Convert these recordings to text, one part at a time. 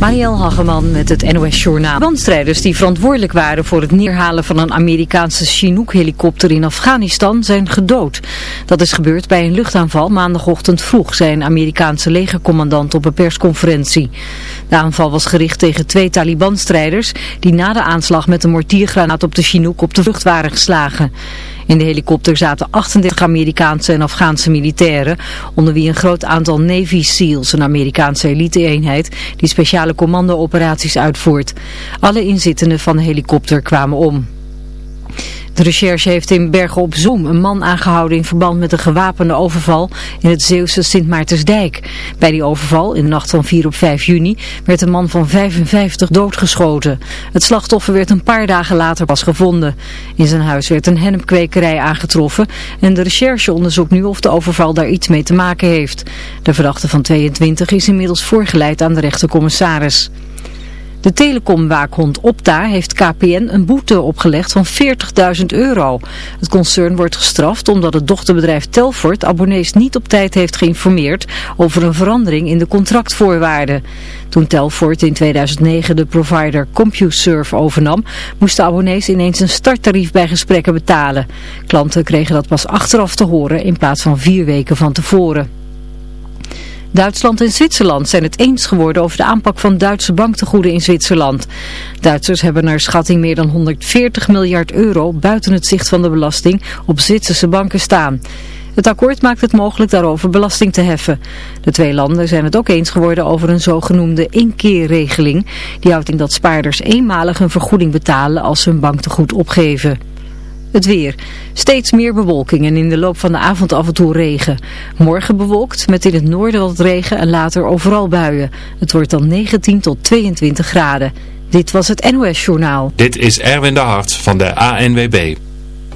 Marielle Hageman met het NOS Journaal. Bandstrijders die verantwoordelijk waren voor het neerhalen van een Amerikaanse Chinook-helikopter in Afghanistan zijn gedood. Dat is gebeurd bij een luchtaanval maandagochtend vroeg, zei een Amerikaanse legercommandant op een persconferentie. De aanval was gericht tegen twee Taliban-strijders die na de aanslag met een mortiergranaat op de Chinook op de vlucht waren geslagen. In de helikopter zaten 38 Amerikaanse en Afghaanse militairen, onder wie een groot aantal Navy SEALs, een Amerikaanse elite-eenheid die speciale commando-operaties uitvoert. Alle inzittenden van de helikopter kwamen om. De recherche heeft in Bergen op Zoom een man aangehouden in verband met een gewapende overval in het Zeeuwse Sint Maartensdijk. Bij die overval, in de nacht van 4 op 5 juni, werd een man van 55 doodgeschoten. Het slachtoffer werd een paar dagen later pas gevonden. In zijn huis werd een hennepkwekerij aangetroffen en de recherche onderzoekt nu of de overval daar iets mee te maken heeft. De verdachte van 22 is inmiddels voorgeleid aan de rechtercommissaris. De telecomwaakhond Opta heeft KPN een boete opgelegd van 40.000 euro. Het concern wordt gestraft omdat het dochterbedrijf Telfort abonnees niet op tijd heeft geïnformeerd over een verandering in de contractvoorwaarden. Toen Telfort in 2009 de provider CompuServe overnam, moesten abonnees ineens een starttarief bij gesprekken betalen. Klanten kregen dat pas achteraf te horen in plaats van vier weken van tevoren. Duitsland en Zwitserland zijn het eens geworden over de aanpak van Duitse banktegoeden in Zwitserland. Duitsers hebben naar schatting meer dan 140 miljard euro buiten het zicht van de belasting op Zwitserse banken staan. Het akkoord maakt het mogelijk daarover belasting te heffen. De twee landen zijn het ook eens geworden over een zogenoemde inkeerregeling. Die houdt in dat spaarders eenmalig een vergoeding betalen als ze hun banktegoed opgeven. Het weer. Steeds meer bewolking en in de loop van de avond af en toe regen. Morgen bewolkt met in het noorden wat regen en later overal buien. Het wordt dan 19 tot 22 graden. Dit was het NOS Journaal. Dit is Erwin de Hart van de ANWB.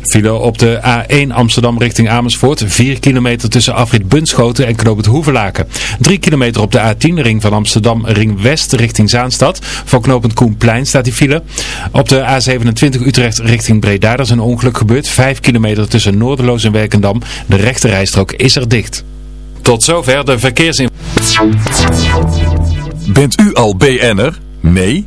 File op de A1 Amsterdam richting Amersfoort. 4 kilometer tussen afrit Bunschoten en Knoop het Hoevelaken. 3 kilometer op de A10 ring van Amsterdam ring West richting Zaanstad. Voor knooppunt Koenplein staat die file. Op de A27 Utrecht richting Breda is een ongeluk gebeurd. 5 kilometer tussen Noorderloos en Werkendam. De rechte rijstrook is er dicht. Tot zover de verkeersinformatie. Bent u al BN'er? Nee?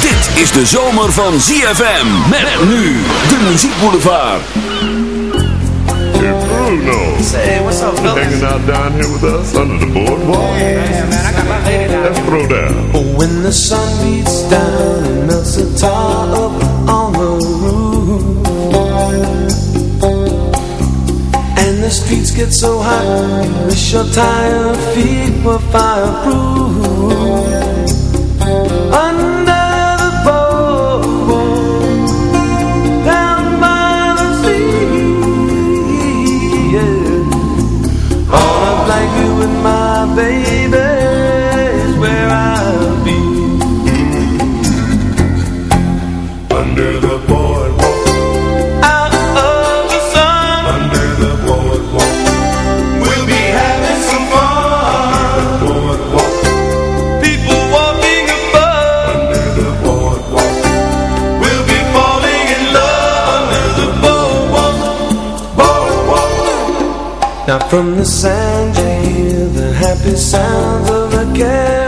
Dit is de zomer van ZFM. Met nu de muziekboulevard. Hey Bruno. Say, what's up, fellas? Hanging out down here with us under the boardwalk. Yeah, man, I got my lady down Let's throw down. When the sun beats down and melts the tar up on the roof And the streets get so hot You wish your tired feet were fireproof From the sound you hear the happy sounds of a cat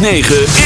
9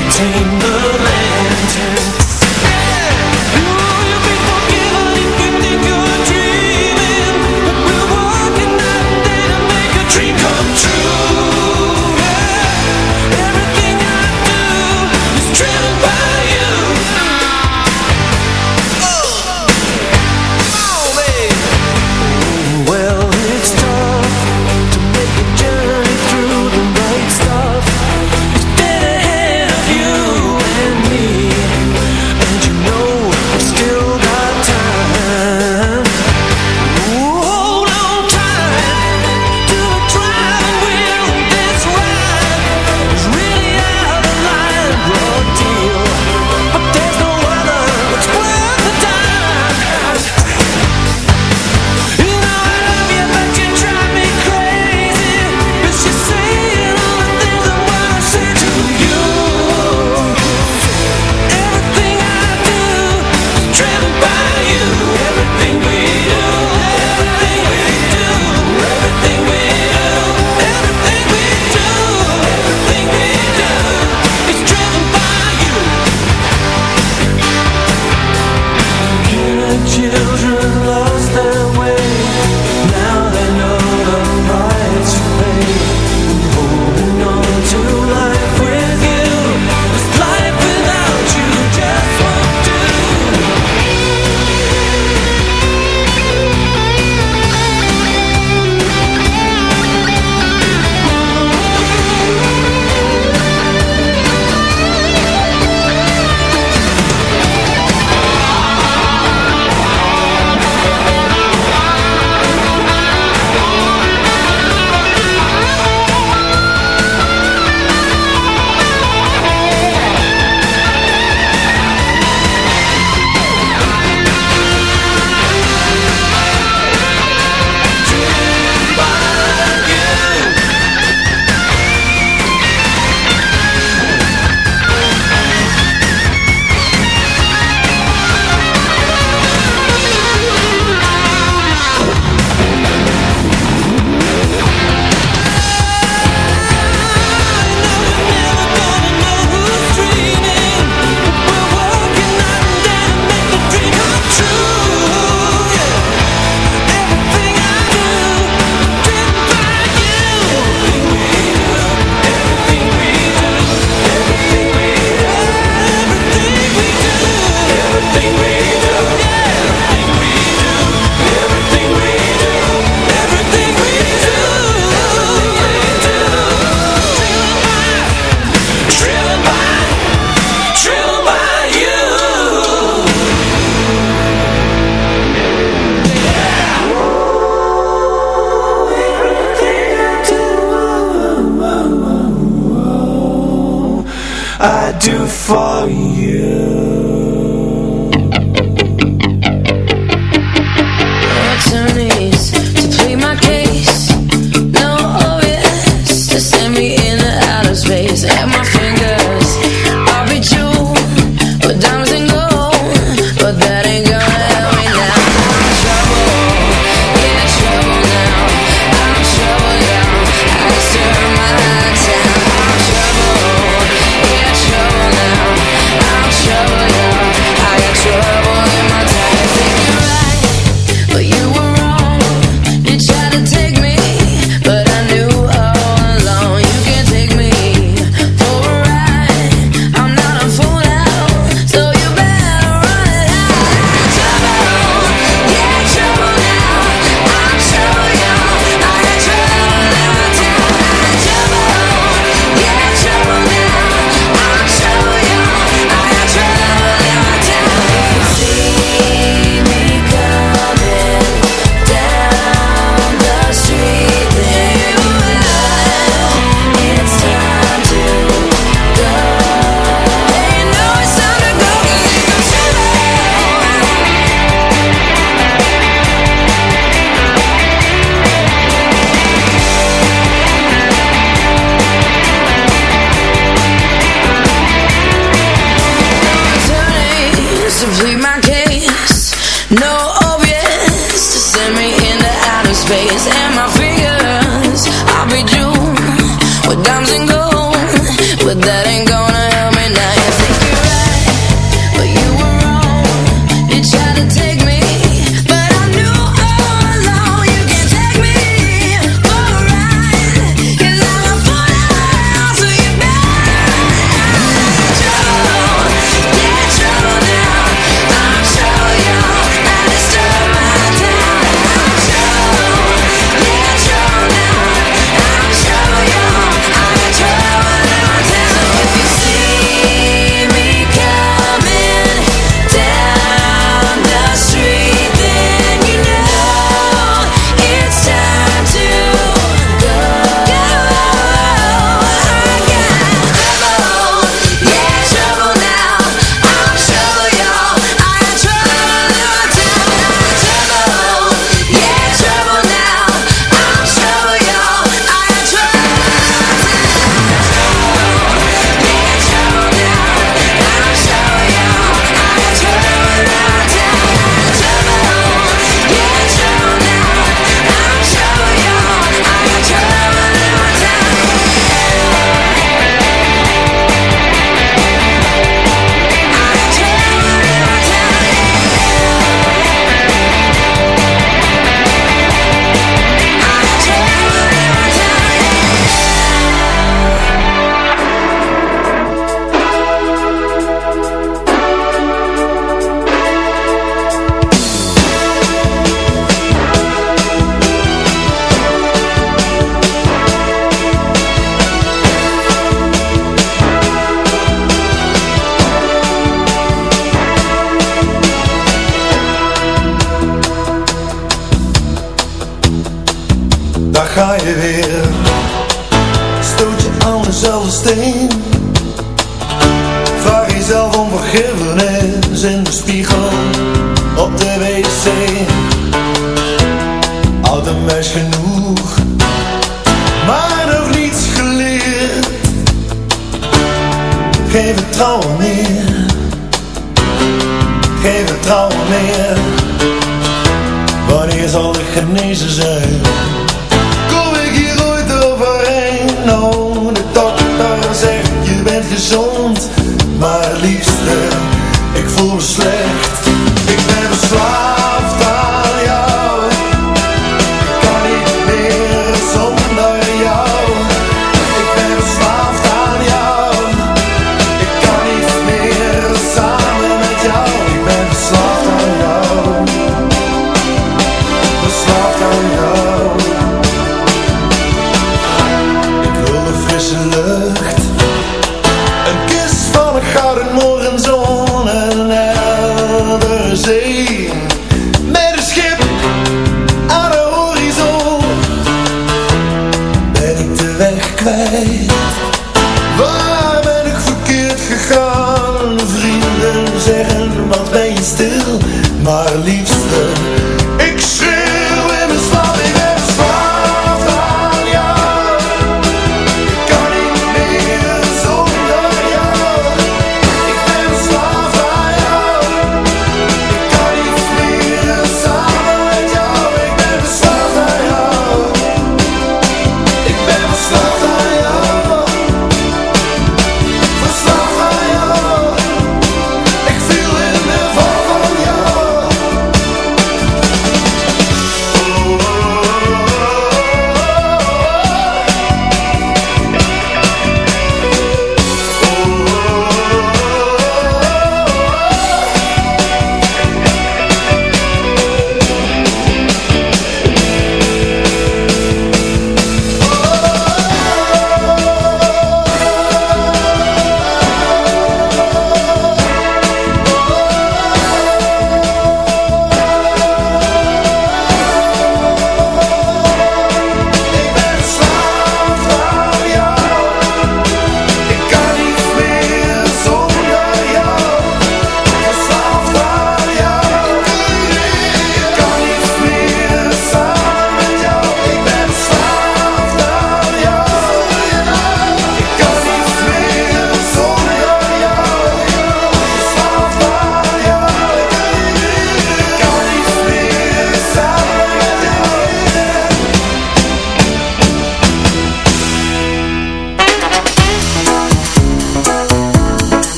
tame the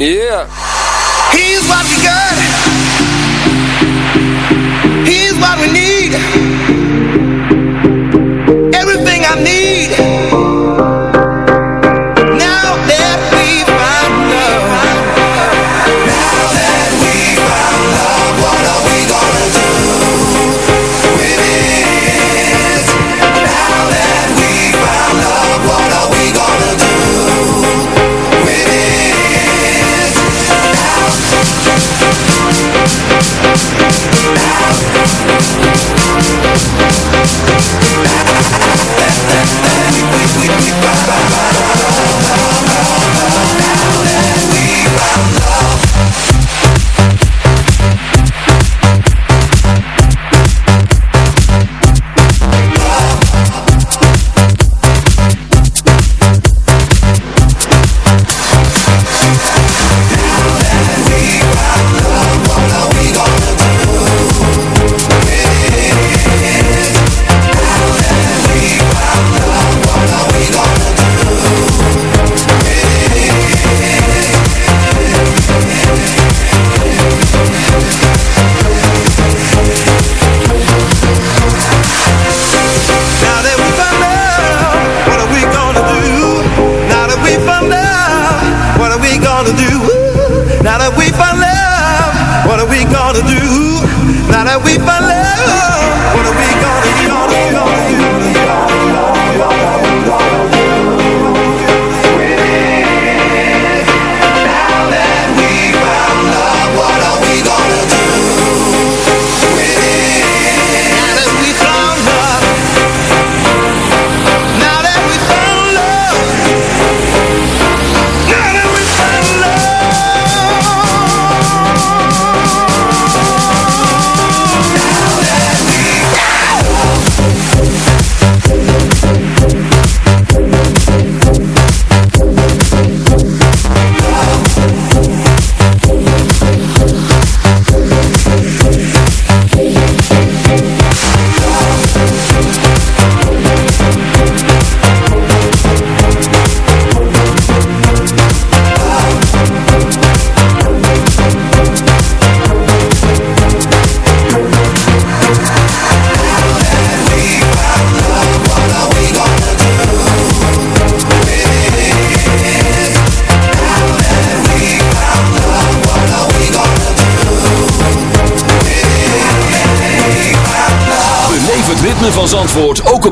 Yeah. Here's what we got. Here's what we need.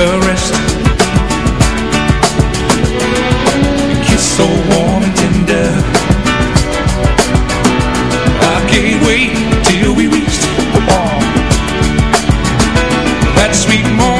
caressed. Kiss so warm and tender. I can't wait till we reach the wall. That sweet morning.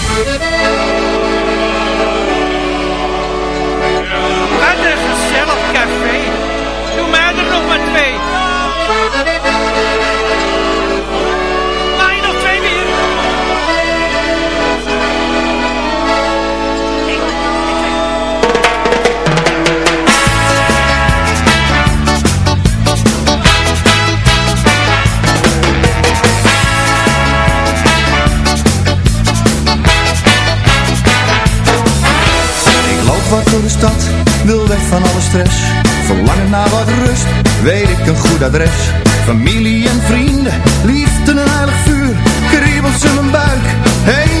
wil weg van alle stress. Verlangen naar wat rust, weet ik een goed adres. Familie en vrienden, liefde en heilig vuur, kriebelt in mijn buik. Hey,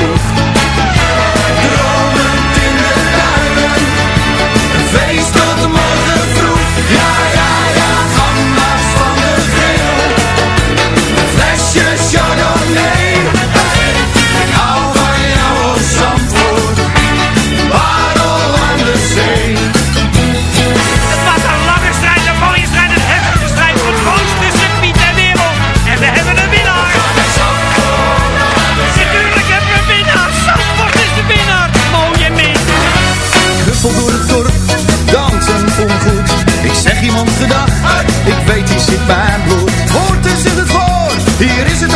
it isn't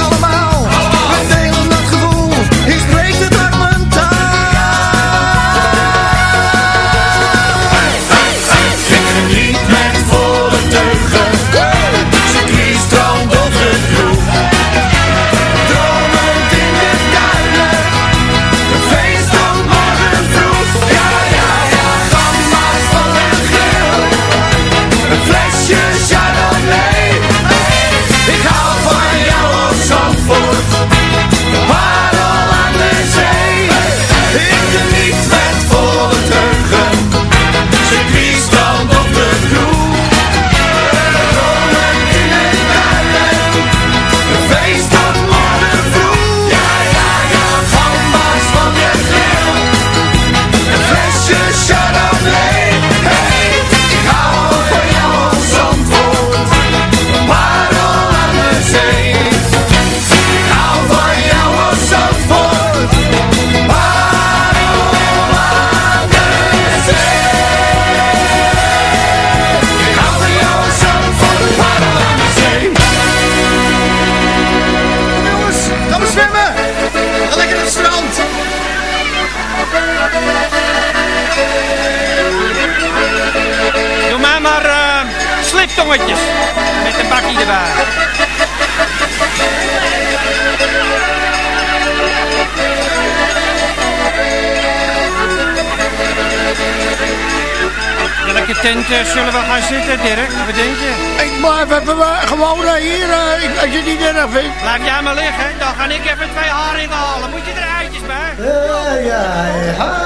Eh, zullen we gaan zitten, Dirk? Wat denk je? Ik blijf gewoon hier, eh, als je het niet erg vindt. Laat jij maar liggen, dan ga ik even twee haringen halen. Moet je er eitjes bij? ja, ja.